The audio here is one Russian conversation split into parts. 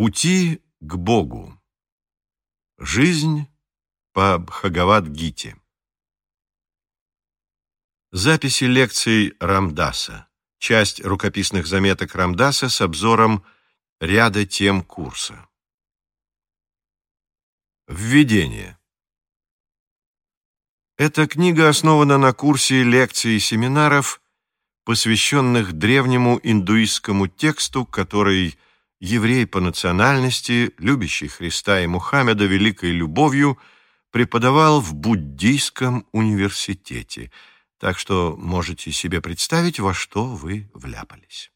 Пути к Богу. Жизнь по Бхагавад-гите. Записи лекций Рамдаса. Часть рукописных заметок Рамдаса с обзором ряда тем курса. Введение. Эта книга основана на курсе лекций и семинаров, посвященных древнему индуистскому тексту, который – еврей по национальности, любящий Христа и Мухаммеда великой любовью, преподавал в буддийском университете, так что можете себе представить, во что вы вляпались.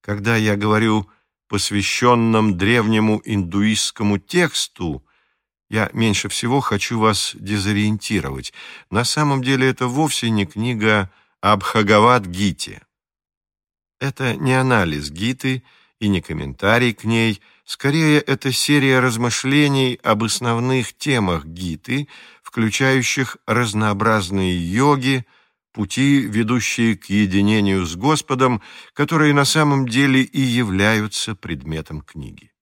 Когда я говорю посвященном древнему индуистскому тексту, я меньше всего хочу вас дезориентировать. На самом деле это вовсе не книга об Бхагавад-гите. Это не анализ Гиты и не комментарий к ней, скорее это серия размышлений об основных темах Гиты, включающих разнообразные йоги, пути, ведущие к единению с Господом, которые на самом деле и являются предметом книги.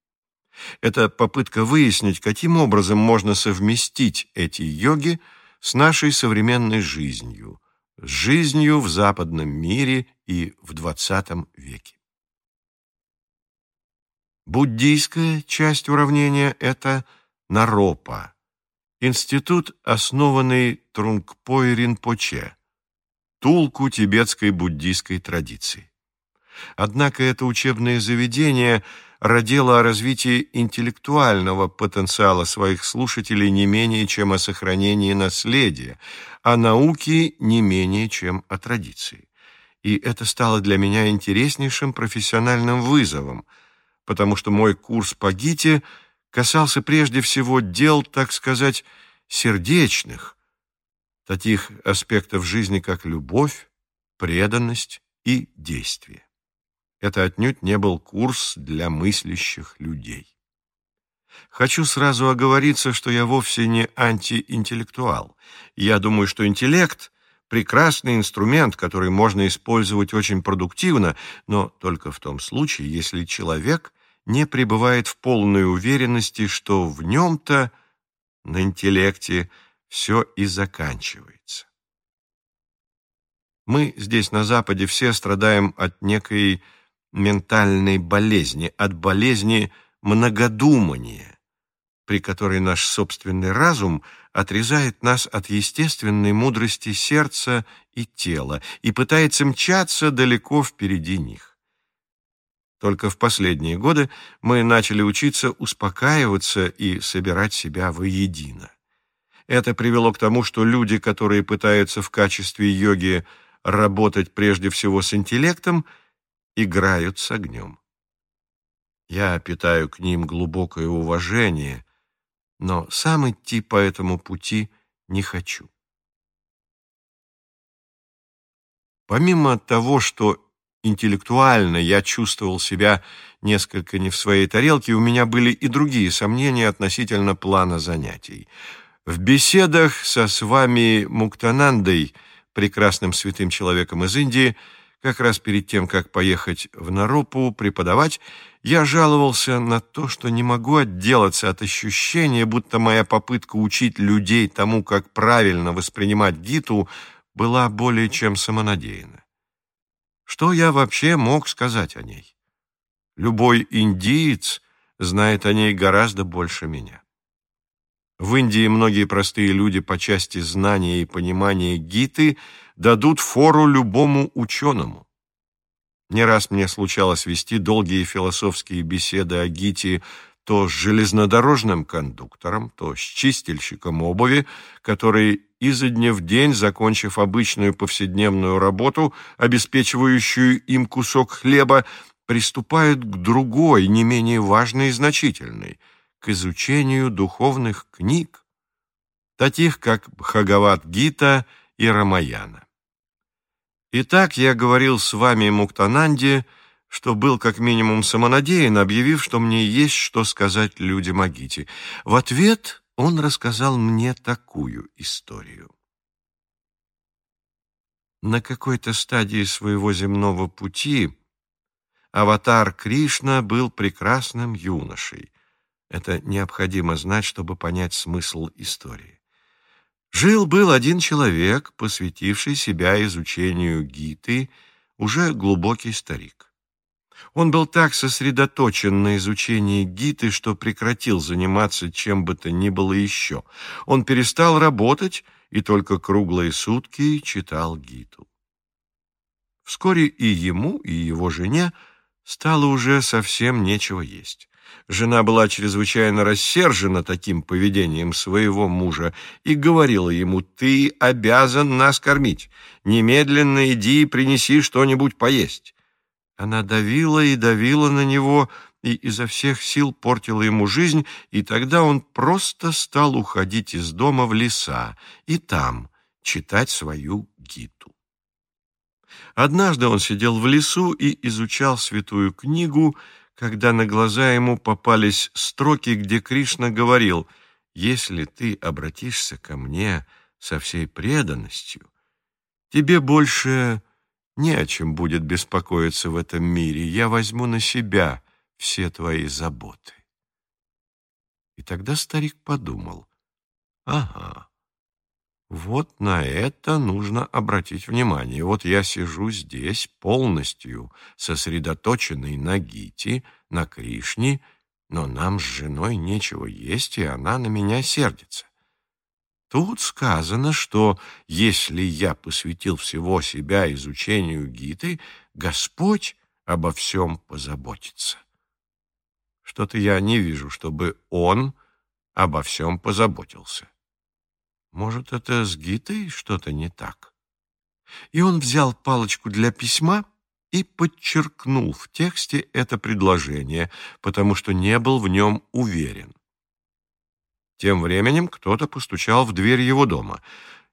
Это попытка выяснить, каким образом можно совместить эти йоги с нашей современной жизнью, с жизнью в западном мире и в XX веке. Буддийская часть уравнения – это Наропа, институт, основанный Трунгпой Ринпоче, тулку тибетской буддийской традиции. Однако это учебное заведение родело о развитии интеллектуального потенциала своих слушателей не менее, чем о сохранении наследия, а науки не менее, чем о традиции и это стало для меня интереснейшим профессиональным вызовом, потому что мой курс по ГИТе касался прежде всего дел, так сказать, сердечных, таких аспектов жизни, как любовь, преданность и действие. Это отнюдь не был курс для мыслящих людей. Хочу сразу оговориться, что я вовсе не антиинтеллектуал. Я думаю, что интеллект прекрасный инструмент, который можно использовать очень продуктивно, но только в том случае, если человек не пребывает в полной уверенности, что в нем-то, на интеллекте, все и заканчивается. Мы здесь, на Западе, все страдаем от некой ментальной болезни, от болезни многодумания, при которой наш собственный разум – отрезает нас от естественной мудрости сердца и тела и пытается мчаться далеко впереди них. Только в последние годы мы начали учиться успокаиваться и собирать себя воедино. Это привело к тому, что люди, которые пытаются в качестве йоги работать прежде всего с интеллектом, играют с огнем. Я питаю к ним глубокое уважение – но сам идти по этому пути не хочу. Помимо того, что интеллектуально я чувствовал себя несколько не в своей тарелке, у меня были и другие сомнения относительно плана занятий. В беседах со с вами Муктанандой, прекрасным святым человеком из Индии, как раз перед тем, как поехать в Наропу преподавать, я жаловался на то, что не могу отделаться от ощущения, будто моя попытка учить людей тому, как правильно воспринимать Гиту, была более чем самонадеянна. Что я вообще мог сказать о ней? Любой индиец знает о ней гораздо больше меня. В Индии многие простые люди по части знания и понимания Гиты дадут фору любому ученому. Не раз мне случалось вести долгие философские беседы о Гите то с железнодорожным кондуктором, то с чистильщиком обуви, который изо дня в день, закончив обычную повседневную работу, обеспечивающую им кусок хлеба, приступают к другой, не менее важной и значительной – к изучению духовных книг, таких как Бхагават-гита и Рамаяна. Итак, я говорил с вами Муктананде, что был как минимум самонадеян, объявив, что мне есть что сказать людям о Гите. В ответ он рассказал мне такую историю. На какой-то стадии своего земного пути аватар Кришна был прекрасным юношей. Это необходимо знать, чтобы понять смысл истории. Жил-был один человек, посвятивший себя изучению Гиты, уже глубокий старик. Он был так сосредоточен на изучении Гиты, что прекратил заниматься чем бы то ни было еще. Он перестал работать и только круглые сутки читал Гиту. Вскоре и ему, и его жене стало уже совсем нечего есть. Жена была чрезвычайно рассержена таким поведением своего мужа и говорила ему, «Ты обязан нас кормить. Немедленно иди и принеси что-нибудь поесть». Она давила и давила на него, и изо всех сил портила ему жизнь, и тогда он просто стал уходить из дома в леса и там читать свою гиту. Однажды он сидел в лесу и изучал святую книгу, когда на глаза ему попались строки, где Кришна говорил «Если ты обратишься ко мне со всей преданностью, тебе больше не о чем будет беспокоиться в этом мире. Я возьму на себя все твои заботы». И тогда старик подумал «Ага». Вот на это нужно обратить внимание. Вот я сижу здесь полностью сосредоточенный на Гите, на Кришне, но нам с женой нечего есть, и она на меня сердится. Тут сказано, что если я посвятил всего себя изучению Гиты, Господь обо всем позаботится. Что-то я не вижу, чтобы Он обо всем позаботился. Может, это с Гитой что-то не так? И он взял палочку для письма и подчеркнул в тексте это предложение, потому что не был в нем уверен. Тем временем кто-то постучал в дверь его дома.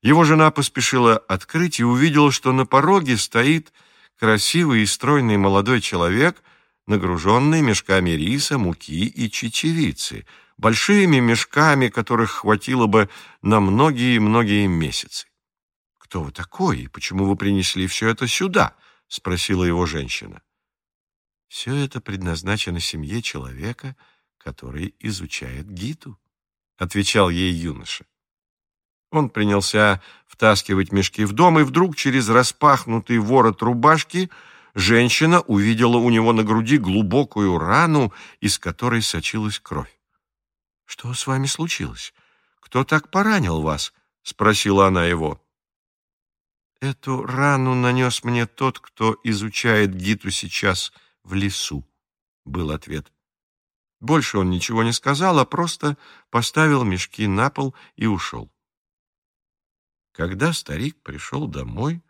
Его жена поспешила открыть и увидела, что на пороге стоит красивый и стройный молодой человек, нагруженный мешками риса, муки и чечевицы — большими мешками, которых хватило бы на многие-многие месяцы. «Кто вы такой и почему вы принесли все это сюда?» — спросила его женщина. «Все это предназначено семье человека, который изучает Гиту», — отвечал ей юноша. Он принялся втаскивать мешки в дом, и вдруг через распахнутый ворот рубашки женщина увидела у него на груди глубокую рану, из которой сочилась кровь. «Что с вами случилось? Кто так поранил вас?» — спросила она его. «Эту рану нанес мне тот, кто изучает Гиту сейчас в лесу», — был ответ. Больше он ничего не сказал, а просто поставил мешки на пол и ушел. Когда старик пришел домой,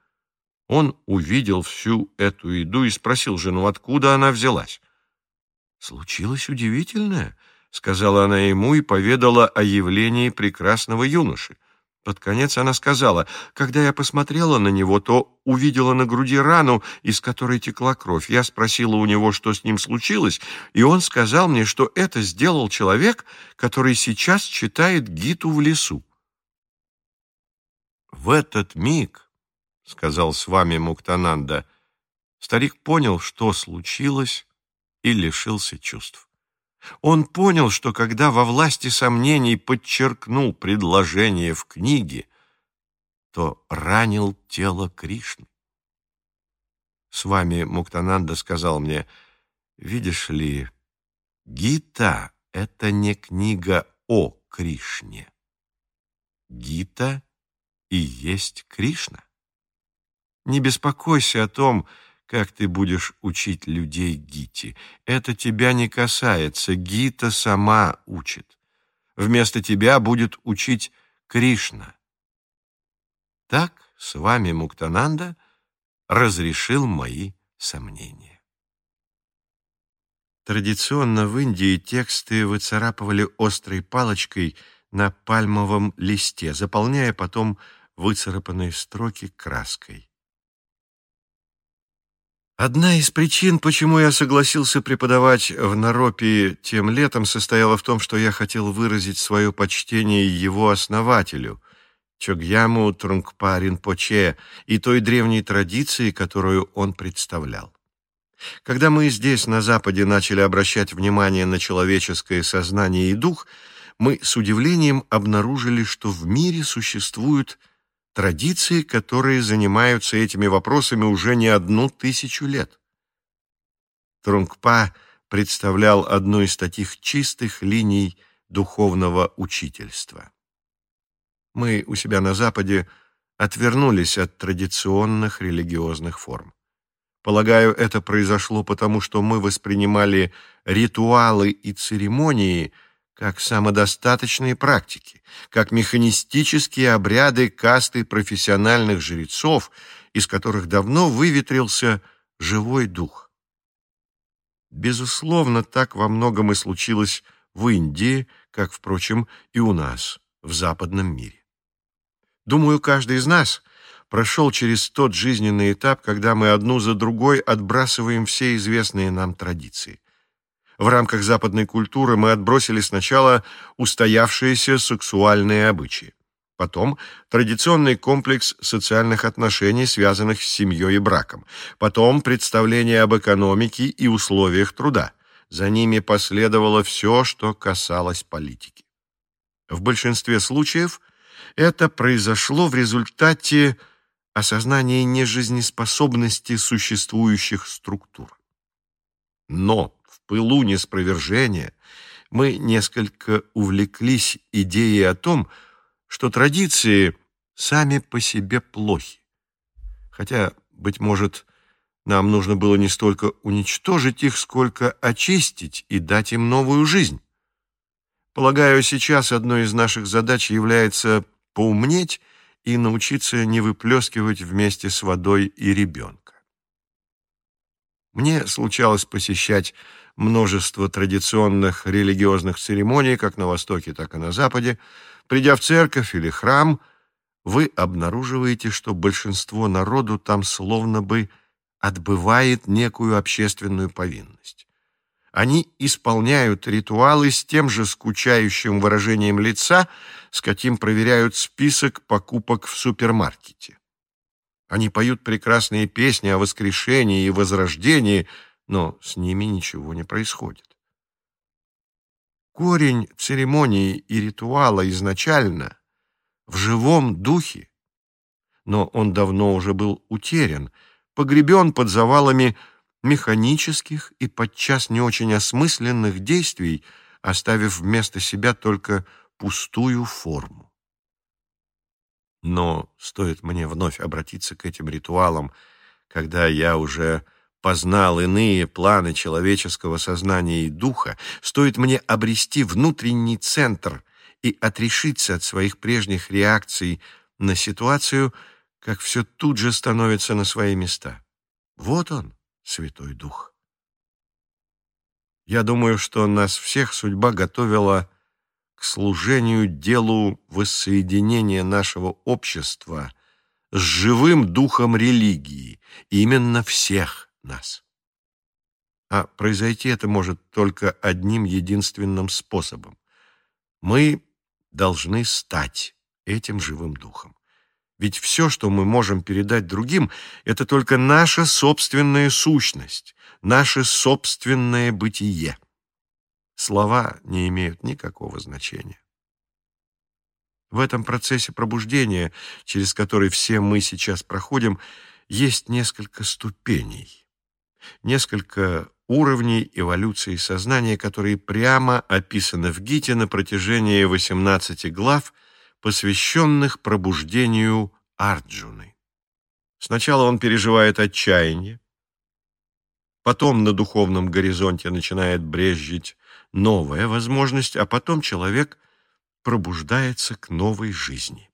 он увидел всю эту еду и спросил жену, откуда она взялась. «Случилось удивительное», — сказала она ему и поведала о явлении прекрасного юноши. Под конец она сказала, когда я посмотрела на него, то увидела на груди рану, из которой текла кровь. Я спросила у него, что с ним случилось, и он сказал мне, что это сделал человек, который сейчас читает Гиту в лесу. В этот миг, — сказал с вами Муктананда, — старик понял, что случилось, и лишился чувств. Он понял, что когда во власти сомнений подчеркнул предложение в книге, то ранил тело Кришны. С вами Муктананда сказал мне, видишь ли, Гита — это не книга о Кришне. Гита и есть Кришна. Не беспокойся о том, как ты будешь учить людей Гити. Это тебя не касается, Гита сама учит. Вместо тебя будет учить Кришна. Так с вами Муктананда разрешил мои сомнения. Традиционно в Индии тексты выцарапывали острой палочкой на пальмовом листе, заполняя потом выцарапанные строки краской. Одна из причин, почему я согласился преподавать в Наропии тем летом, состояла в том, что я хотел выразить свое почтение его основателю, Чогьяму Трунгпа Ринпоче, и той древней традиции, которую он представлял. Когда мы здесь, на Западе, начали обращать внимание на человеческое сознание и дух, мы с удивлением обнаружили, что в мире существуют традиции, которые занимаются этими вопросами уже не одну тысячу лет. Трунгпа представлял одну из таких чистых линий духовного учительства. Мы у себя на Западе отвернулись от традиционных религиозных форм. Полагаю, это произошло потому, что мы воспринимали ритуалы и церемонии как самодостаточные практики, как механистические обряды касты профессиональных жрецов, из которых давно выветрился живой дух. Безусловно, так во многом и случилось в Индии, как, впрочем, и у нас, в западном мире. Думаю, каждый из нас прошел через тот жизненный этап, когда мы одну за другой отбрасываем все известные нам традиции. В рамках западной культуры мы отбросили сначала устоявшиеся сексуальные обычаи, потом традиционный комплекс социальных отношений, связанных с семьей и браком, потом представление об экономике и условиях труда. За ними последовало все, что касалось политики. В большинстве случаев это произошло в результате осознания нежизнеспособности существующих структур. Но пылу неспровержения мы несколько увлеклись идеей о том, что традиции сами по себе плохи. Хотя, быть может, нам нужно было не столько уничтожить их, сколько очистить и дать им новую жизнь. Полагаю, сейчас одной из наших задач является поумнеть и научиться не выплескивать вместе с водой и ребенка. Мне случалось посещать множество традиционных религиозных церемоний, как на Востоке, так и на Западе. Придя в церковь или храм, вы обнаруживаете, что большинство народу там словно бы отбывает некую общественную повинность. Они исполняют ритуалы с тем же скучающим выражением лица, с каким проверяют список покупок в супермаркете. Они поют прекрасные песни о воскрешении и возрождении, но с ними ничего не происходит. Корень церемонии и ритуала изначально в живом духе, но он давно уже был утерян, погребен под завалами механических и подчас не очень осмысленных действий, оставив вместо себя только пустую форму. Но стоит мне вновь обратиться к этим ритуалам, когда я уже познал иные планы человеческого сознания и духа, стоит мне обрести внутренний центр и отрешиться от своих прежних реакций на ситуацию, как все тут же становится на свои места. Вот он, Святой Дух. Я думаю, что нас всех судьба готовила к служению делу воссоединения нашего общества с живым духом религии, именно всех нас. А произойти это может только одним единственным способом. Мы должны стать этим живым духом. Ведь все, что мы можем передать другим, это только наша собственная сущность, наше собственное бытие. Слова не имеют никакого значения. В этом процессе пробуждения, через который все мы сейчас проходим, есть несколько ступеней, несколько уровней эволюции сознания, которые прямо описаны в Гите на протяжении 18 глав – посвященных пробуждению Арджуны. Сначала он переживает отчаяние, потом на духовном горизонте начинает брезжить новая возможность, а потом человек пробуждается к новой жизни.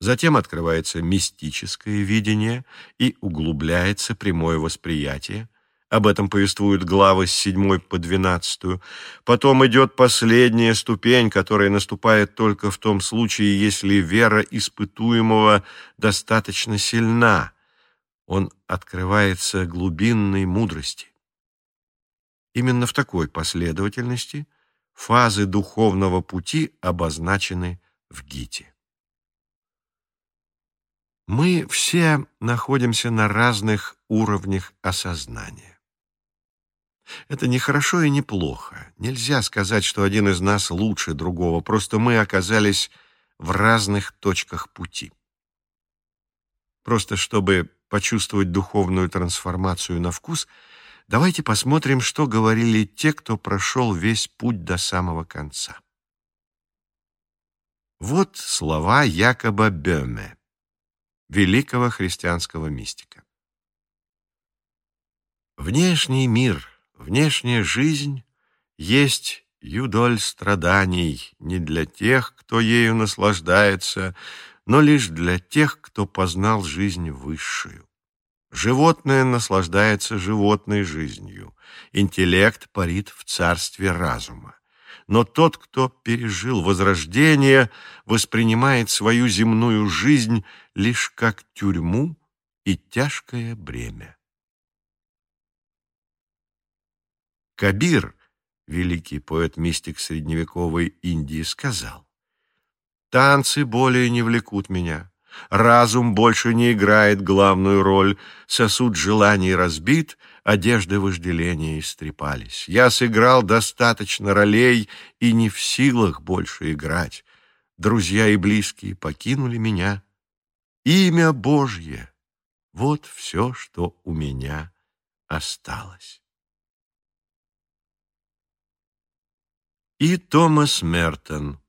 Затем открывается мистическое видение и углубляется прямое восприятие, об этом повествуют главы с 7 по 12. Потом идет последняя ступень, которая наступает только в том случае, если вера испытуемого достаточно сильна. Он открывается глубинной мудрости. Именно в такой последовательности фазы духовного пути обозначены в Гите. Мы все находимся на разных уровнях осознания. Это не хорошо и не плохо. Нельзя сказать, что один из нас лучше другого, просто мы оказались в разных точках пути. Просто чтобы почувствовать духовную трансформацию на вкус, давайте посмотрим, что говорили те, кто прошел весь путь до самого конца. Вот слова Якоба Бёме, великого христианского мистика. Внешний мир, внешняя жизнь есть юдоль страданий не для тех, кто ею наслаждается, но лишь для тех, кто познал жизнь высшую. Животное наслаждается животной жизнью, интеллект парит в царстве разума. Но тот, кто пережил возрождение, воспринимает свою земную жизнь лишь как тюрьму и тяжкое бремя. Кабир, великий поэт-мистик средневековой Индии, сказал, «Танцы более не влекут меня, разум больше не играет главную роль, сосуд желаний разбит, одежды вожделения истрепались. Я сыграл достаточно ролей и не в силах больше играть. Друзья и близкие покинули меня. Имя Божье — вот все, что у меня осталось». и Томас Мертон.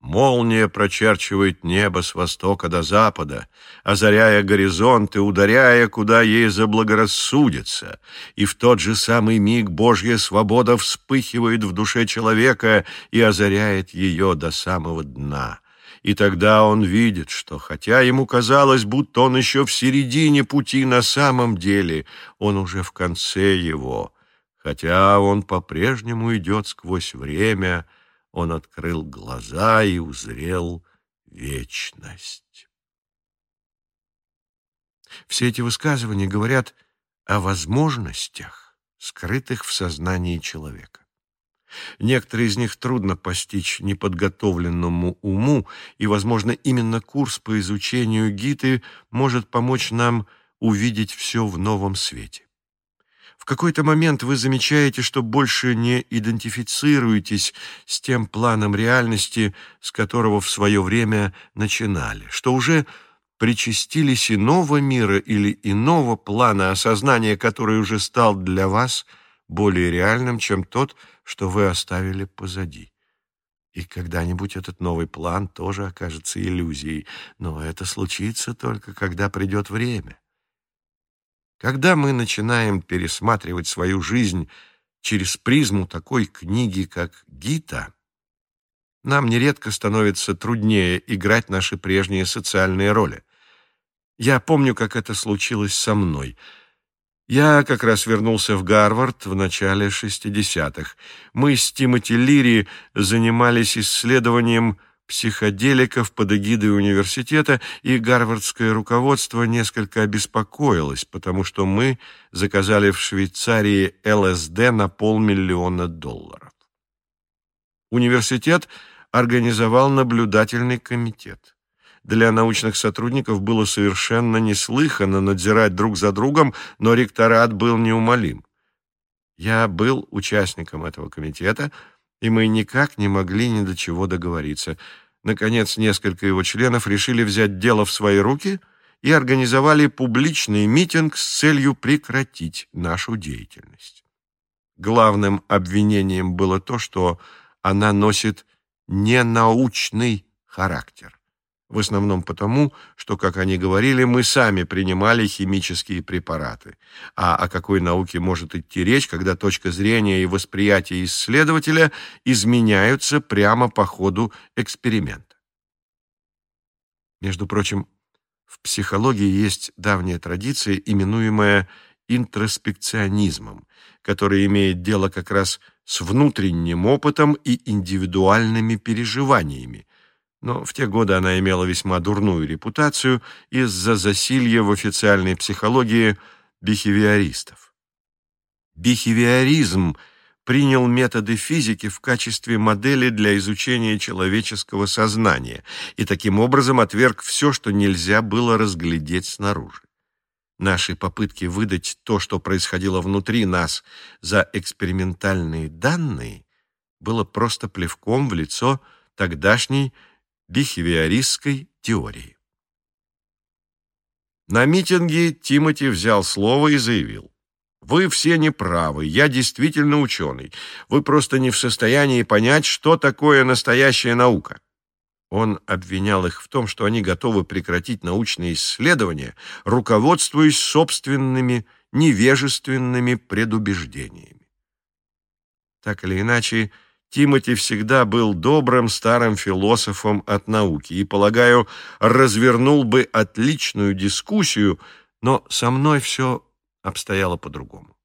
Молния прочерчивает небо с востока до запада, озаряя горизонты, ударяя, куда ей заблагорассудится, и в тот же самый миг Божья свобода вспыхивает в душе человека и озаряет ее до самого дна. И тогда он видит, что, хотя ему казалось, будто он еще в середине пути, на самом деле он уже в конце его — Хотя он по-прежнему идет сквозь время, он открыл глаза и узрел вечность. Все эти высказывания говорят о возможностях, скрытых в сознании человека. Некоторые из них трудно постичь неподготовленному уму, и, возможно, именно курс по изучению Гиты может помочь нам увидеть все в новом свете. Какой-то момент вы замечаете, что больше не идентифицируетесь с тем планом реальности, с которого в свое время начинали, что уже причастились иного мира или иного плана осознания, который уже стал для вас более реальным, чем тот, что вы оставили позади. И когда-нибудь этот новый план тоже окажется иллюзией, но это случится только, когда придет время. Когда мы начинаем пересматривать свою жизнь через призму такой книги, как «Гита», нам нередко становится труднее играть наши прежние социальные роли. Я помню, как это случилось со мной. Я как раз вернулся в Гарвард в начале 60-х. Мы с Тимоти Лири занимались исследованием психоделиков под эгидой университета, и гарвардское руководство несколько обеспокоилось, потому что мы заказали в Швейцарии ЛСД на полмиллиона долларов. Университет организовал наблюдательный комитет. Для научных сотрудников было совершенно неслыханно надзирать друг за другом, но ректорат был неумолим. Я был участником этого комитета, и мы никак не могли ни до чего договориться. Наконец, несколько его членов решили взять дело в свои руки и организовали публичный митинг с целью прекратить нашу деятельность. Главным обвинением было то, что она носит ненаучный характер. В основном потому, что, как они говорили, мы сами принимали химические препараты. А о какой науке может идти речь, когда точка зрения и восприятие исследователя изменяются прямо по ходу эксперимента? Между прочим, в психологии есть давняя традиция, именуемая интроспекционизмом, который имеет дело как раз с внутренним опытом и индивидуальными переживаниями, но в те годы она имела весьма дурную репутацию из-за засилья в официальной психологии бихевиористов. Бихевиоризм принял методы физики в качестве модели для изучения человеческого сознания и таким образом отверг все, что нельзя было разглядеть снаружи. Наши попытки выдать то, что происходило внутри нас, за экспериментальные данные, было просто плевком в лицо тогдашней бихевиористской теории. На митинге Тимоти взял слово и заявил. «Вы все неправы, я действительно ученый. Вы просто не в состоянии понять, что такое настоящая наука». Он обвинял их в том, что они готовы прекратить научные исследования, руководствуясь собственными невежественными предубеждениями. Так или иначе, Тимоти всегда был добрым старым философом от науки и, полагаю, развернул бы отличную дискуссию, но со мной все обстояло по-другому.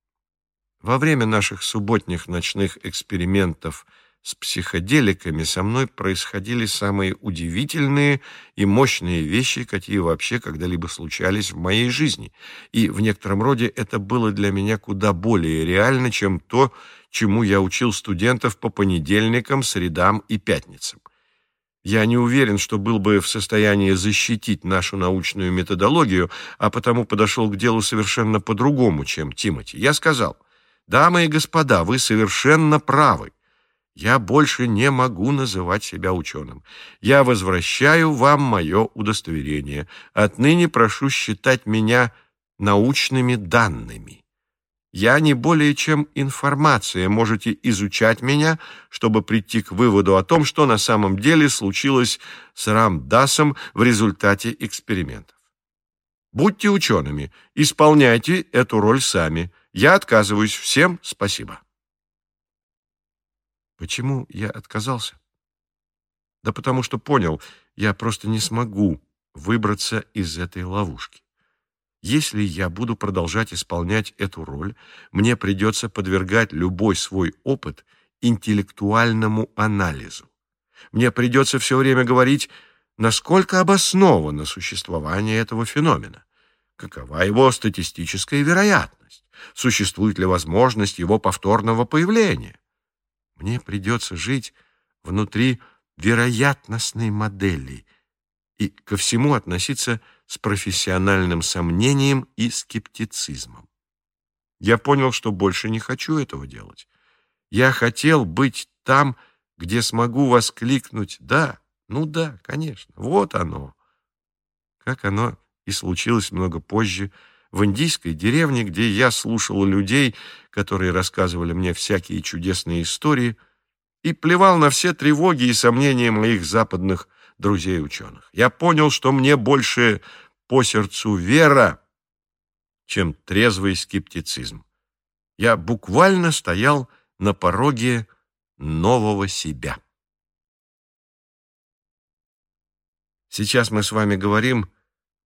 Во время наших субботних ночных экспериментов с психоделиками со мной происходили самые удивительные и мощные вещи, какие вообще когда-либо случались в моей жизни, и в некотором роде это было для меня куда более реально, чем то, чему я учил студентов по понедельникам, средам и пятницам. Я не уверен, что был бы в состоянии защитить нашу научную методологию, а потому подошел к делу совершенно по-другому, чем Тимати. Я сказал, «Дамы и господа, вы совершенно правы. Я больше не могу называть себя ученым. Я возвращаю вам мое удостоверение. Отныне прошу считать меня научными данными». Я не более чем информация, можете изучать меня, чтобы прийти к выводу о том, что на самом деле случилось с Рамдасом в результате экспериментов. Будьте учеными, исполняйте эту роль сами. Я отказываюсь. Всем спасибо. Почему я отказался? Да потому что понял, я просто не смогу выбраться из этой ловушки. Если я буду продолжать исполнять эту роль, мне придется подвергать любой свой опыт интеллектуальному анализу. Мне придется все время говорить, насколько обосновано существование этого феномена, какова его статистическая вероятность, существует ли возможность его повторного появления. Мне придется жить внутри вероятностной модели и ко всему относиться с профессиональным сомнением и скептицизмом. Я понял, что больше не хочу этого делать. Я хотел быть там, где смогу воскликнуть «Да, ну да, конечно, вот оно». Как оно и случилось много позже, в индийской деревне, где я слушал людей, которые рассказывали мне всякие чудесные истории, и плевал на все тревоги и сомнения моих западных друзей-ученых. Я понял, что мне больше по сердцу вера, чем трезвый скептицизм. Я буквально стоял на пороге нового себя. Сейчас мы с вами говорим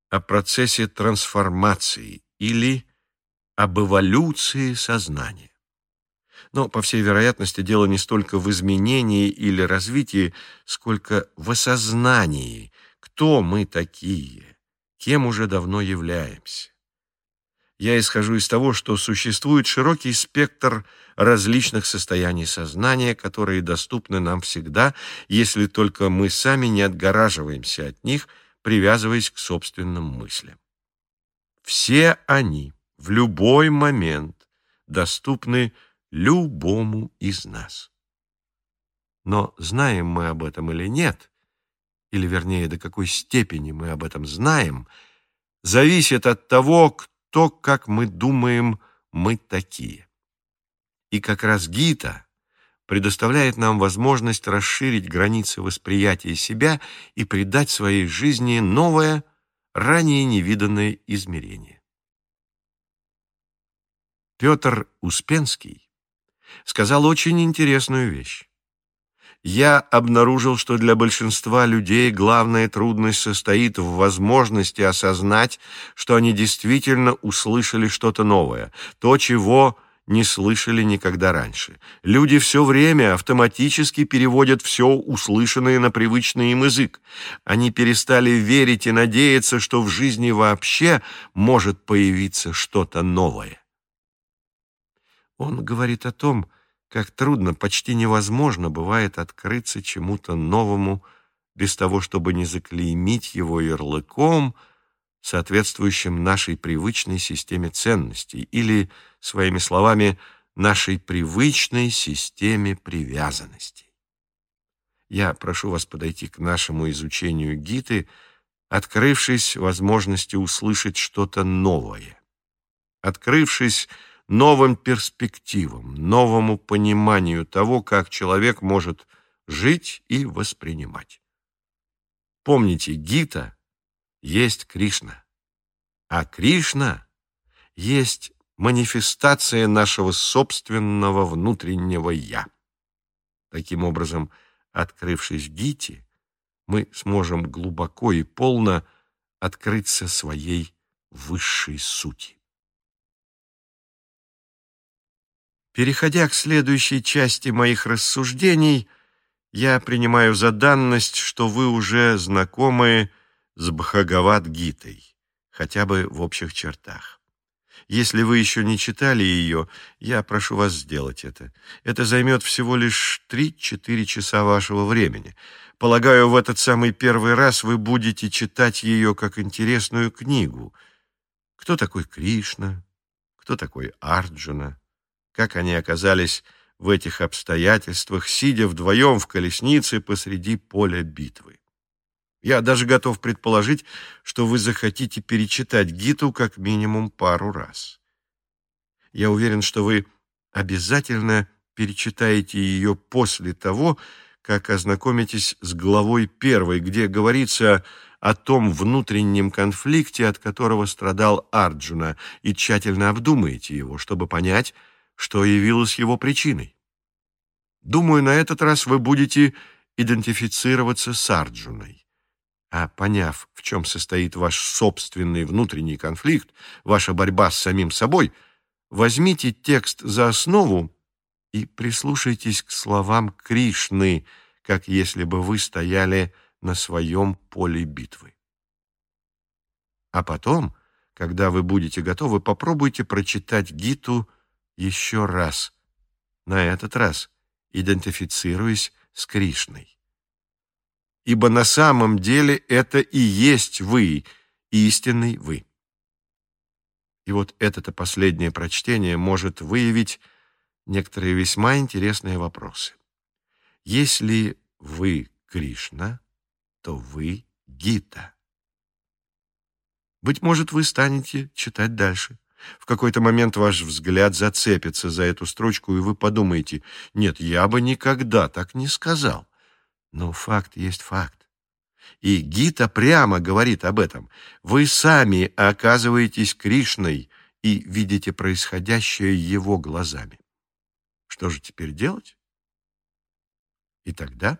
о процессе трансформации или об эволюции сознания. Но, по всей вероятности, дело не столько в изменении или развитии, сколько в осознании, кто мы такие, кем уже давно являемся. Я исхожу из того, что существует широкий спектр различных состояний сознания, которые доступны нам всегда, если только мы сами не отгораживаемся от них, привязываясь к собственным мыслям. Все они в любой момент доступны любому из нас. Но знаем мы об этом или нет, или, вернее, до какой степени мы об этом знаем, зависит от того, кто, как мы думаем, мы такие. И как раз Гита предоставляет нам возможность расширить границы восприятия себя и придать своей жизни новое, ранее невиданное измерение. Петр Успенский сказал очень интересную вещь. Я обнаружил, что для большинства людей главная трудность состоит в возможности осознать, что они действительно услышали что-то новое, то, чего не слышали никогда раньше. Люди все время автоматически переводят все услышанное на привычный им язык. Они перестали верить и надеяться, что в жизни вообще может появиться что-то новое. Он говорит о том, как трудно, почти невозможно бывает открыться чему-то новому без того, чтобы не заклеймить его ярлыком, соответствующим нашей привычной системе ценностей или, своими словами, нашей привычной системе привязанностей. Я прошу вас подойти к нашему изучению Гиты, открывшись возможности услышать что-то новое, открывшись новым перспективам, новому пониманию того, как человек может жить и воспринимать. Помните, Гита есть Кришна, а Кришна есть манифестация нашего собственного внутреннего «я». Таким образом, открывшись Гите, мы сможем глубоко и полно открыться своей высшей сути. Переходя к следующей части моих рассуждений, я принимаю за данность, что вы уже знакомы с Бхагават-гитой, хотя бы в общих чертах. Если вы еще не читали ее, я прошу вас сделать это. Это займет всего лишь 3-4 часа вашего времени. Полагаю, в этот самый первый раз вы будете читать ее как интересную книгу. Кто такой Кришна? Кто такой Арджуна? Как они оказались в этих обстоятельствах, сидя вдвоем в колеснице посреди поля битвы? Я даже готов предположить, что вы захотите перечитать Гиту как минимум пару раз. Я уверен, что вы обязательно перечитаете ее после того, как ознакомитесь с главой первой, где говорится о том внутреннем конфликте, от которого страдал Арджуна, и тщательно обдумаете его, чтобы понять, что явилось его причиной. Думаю, на этот раз вы будете идентифицироваться с Арджуной. А поняв, в чем состоит ваш собственный внутренний конфликт, ваша борьба с самим собой, возьмите текст за основу и прислушайтесь к словам Кришны, как если бы вы стояли на своем поле битвы. А потом, когда вы будете готовы, попробуйте прочитать Гиту еще раз, на этот раз идентифицируясь с Кришной ибо на самом деле это и есть вы, истинный вы. И вот это-то последнее прочтение может выявить некоторые весьма интересные вопросы. Если вы Кришна, то вы Гита. Быть может, вы станете читать дальше. В какой-то момент ваш взгляд зацепится за эту строчку, и вы подумаете, нет, я бы никогда так не сказал. Но факт есть факт. И Гита прямо говорит об этом. Вы сами оказываетесь Кришной и видите происходящее его глазами. Что же теперь делать? И тогда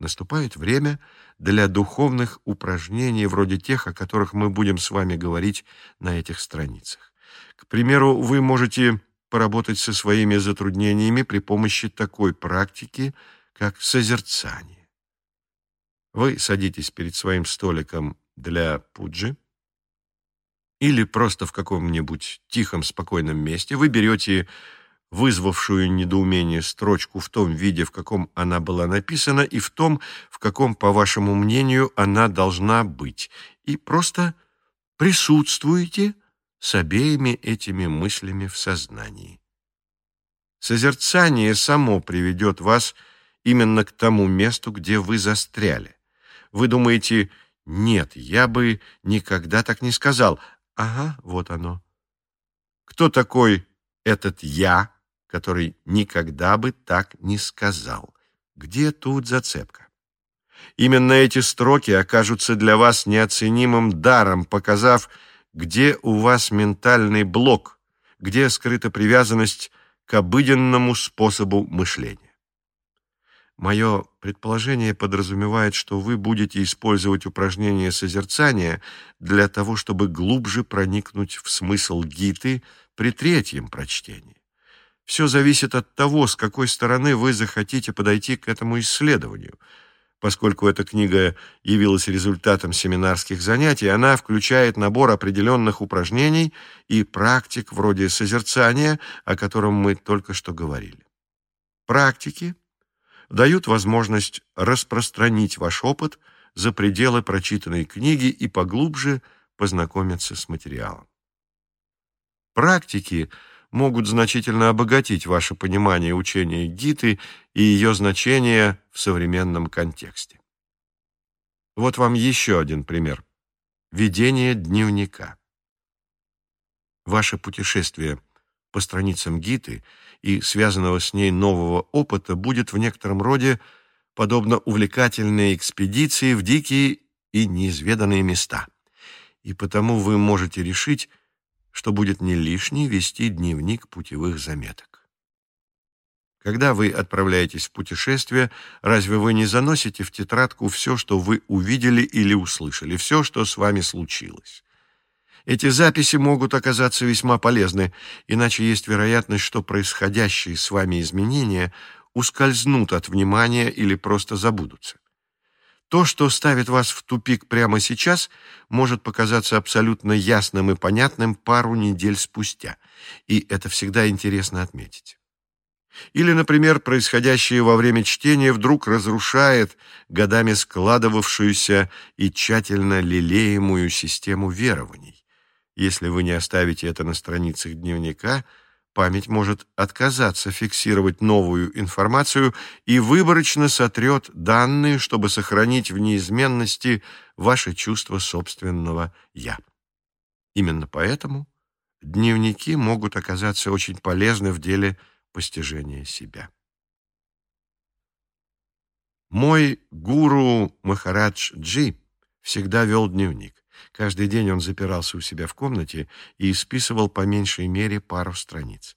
наступает время для духовных упражнений, вроде тех, о которых мы будем с вами говорить на этих страницах. К примеру, вы можете поработать со своими затруднениями при помощи такой практики, как созерцание. Вы садитесь перед своим столиком для пуджи или просто в каком-нибудь тихом, спокойном месте. Вы берете вызвавшую недоумение строчку в том виде, в каком она была написана, и в том, в каком, по вашему мнению, она должна быть, и просто присутствуете с обеими этими мыслями в сознании. Созерцание само приведет вас к именно к тому месту, где вы застряли. Вы думаете, нет, я бы никогда так не сказал. Ага, вот оно. Кто такой этот «я», который никогда бы так не сказал? Где тут зацепка? Именно эти строки окажутся для вас неоценимым даром, показав, где у вас ментальный блок, где скрыта привязанность к обыденному способу мышления. Мое предположение подразумевает, что вы будете использовать упражнение созерцания для того, чтобы глубже проникнуть в смысл гиты при третьем прочтении. Все зависит от того, с какой стороны вы захотите подойти к этому исследованию. Поскольку эта книга явилась результатом семинарских занятий, она включает набор определенных упражнений и практик вроде созерцания, о котором мы только что говорили. Практики дают возможность распространить ваш опыт за пределы прочитанной книги и поглубже познакомиться с материалом. Практики могут значительно обогатить ваше понимание учения Гиты и ее значения в современном контексте. Вот вам еще один пример. Ведение дневника. Ваше путешествие по страницам Гиты и связанного с ней нового опыта будет в некотором роде подобно увлекательной экспедиции в дикие и неизведанные места. И потому вы можете решить, что будет не лишней вести дневник путевых заметок. Когда вы отправляетесь в путешествие, разве вы не заносите в тетрадку все, что вы увидели или услышали, все, что с вами случилось? Эти записи могут оказаться весьма полезны, иначе есть вероятность, что происходящие с вами изменения ускользнут от внимания или просто забудутся. То, что ставит вас в тупик прямо сейчас, может показаться абсолютно ясным и понятным пару недель спустя, и это всегда интересно отметить. Или, например, происходящее во время чтения вдруг разрушает годами складывавшуюся и тщательно лелеемую систему верований. Если вы не оставите это на страницах дневника, память может отказаться фиксировать новую информацию и выборочно сотрет данные, чтобы сохранить в неизменности ваше чувство собственного «я». Именно поэтому дневники могут оказаться очень полезны в деле постижения себя. Мой гуру Махарадж Джи всегда вел дневник. Каждый день он запирался у себя в комнате и исписывал по меньшей мере пару страниц.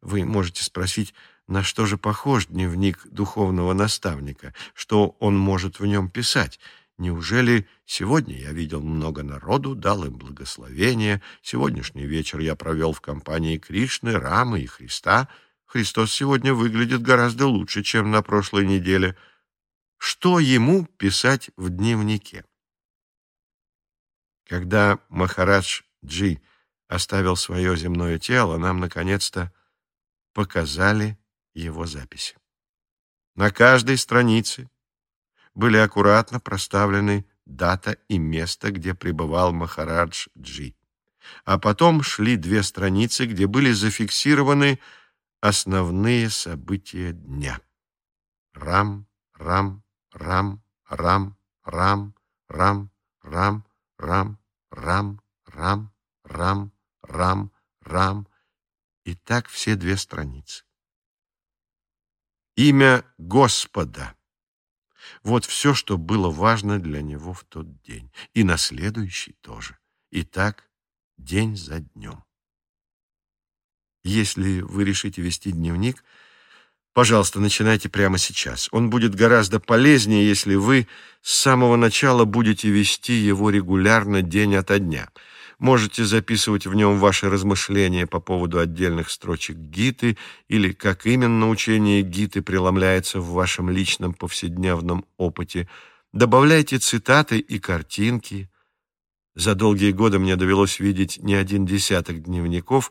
Вы можете спросить, на что же похож дневник духовного наставника, что он может в нем писать. Неужели сегодня я видел много народу, дал им благословение, сегодняшний вечер я провел в компании Кришны, Рамы и Христа. Христос сегодня выглядит гораздо лучше, чем на прошлой неделе. Что ему писать в дневнике? Когда Махарадж Джи оставил свое земное тело, нам, наконец-то, показали его записи. На каждой странице были аккуратно проставлены дата и место, где пребывал Махарадж Джи. А потом шли две страницы, где были зафиксированы основные события дня. Рам, рам, рам, рам, рам, рам, рам, рам, рам, рам, рам, рам, рам. И так все две страницы. Имя Господа. Вот все, что было важно для него в тот день. И на следующий тоже. И так день за днем. Если вы решите вести дневник – Пожалуйста, начинайте прямо сейчас. Он будет гораздо полезнее, если вы с самого начала будете вести его регулярно день ото дня. Можете записывать в нем ваши размышления по поводу отдельных строчек Гиты или как именно учение Гиты преломляется в вашем личном повседневном опыте. Добавляйте цитаты и картинки. За долгие годы мне довелось видеть не один десяток дневников,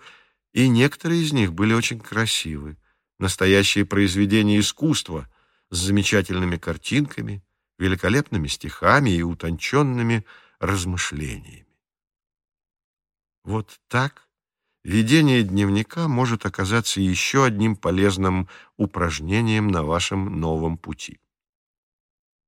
и некоторые из них были очень красивы настоящее произведение искусства с замечательными картинками, великолепными стихами и утонченными размышлениями. Вот так ведение дневника может оказаться еще одним полезным упражнением на вашем новом пути.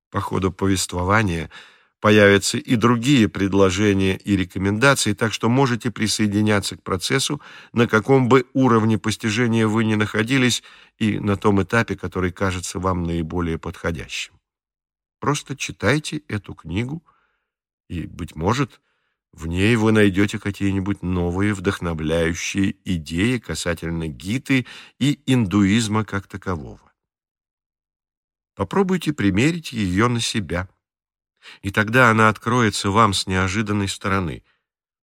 По ходу повествования – Появятся и другие предложения и рекомендации, так что можете присоединяться к процессу, на каком бы уровне постижения вы ни находились и на том этапе, который кажется вам наиболее подходящим. Просто читайте эту книгу, и, быть может, в ней вы найдете какие-нибудь новые вдохновляющие идеи касательно гиты и индуизма как такового. Попробуйте примерить ее на себя – и тогда она откроется вам с неожиданной стороны.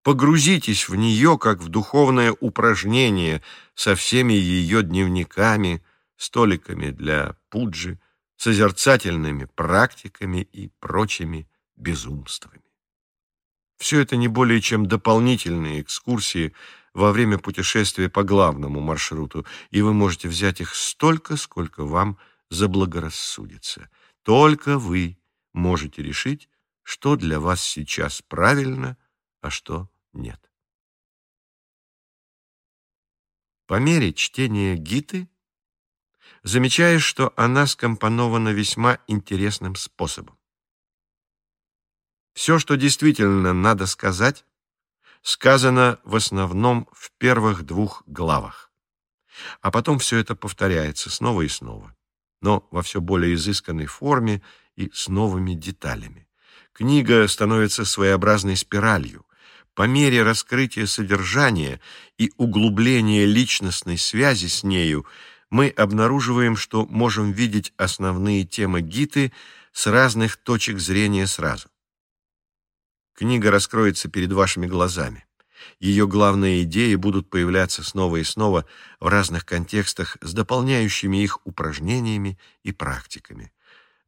Погрузитесь в нее, как в духовное упражнение, со всеми ее дневниками, столиками для пуджи, созерцательными практиками и прочими безумствами. Все это не более чем дополнительные экскурсии во время путешествия по главному маршруту, и вы можете взять их столько, сколько вам заблагорассудится. Только вы можете решить, что для вас сейчас правильно, а что нет. По мере чтения Гиты замечаешь, что она скомпонована весьма интересным способом. Все, что действительно надо сказать, сказано в основном в первых двух главах. А потом все это повторяется снова и снова, но во все более изысканной форме и с новыми деталями. Книга становится своеобразной спиралью. По мере раскрытия содержания и углубления личностной связи с нею мы обнаруживаем, что можем видеть основные темы Гиты с разных точек зрения сразу. Книга раскроется перед вашими глазами. Ее главные идеи будут появляться снова и снова в разных контекстах с дополняющими их упражнениями и практиками.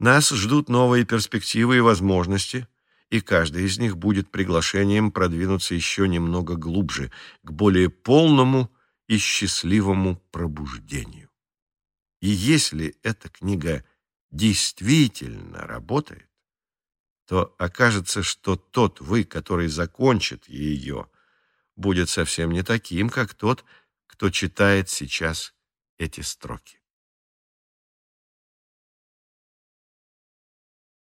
Нас ждут новые перспективы и возможности, и каждый из них будет приглашением продвинуться еще немного глубже, к более полному и счастливому пробуждению. И если эта книга действительно работает, то окажется, что тот вы, который закончит ее, будет совсем не таким, как тот, кто читает сейчас эти строки.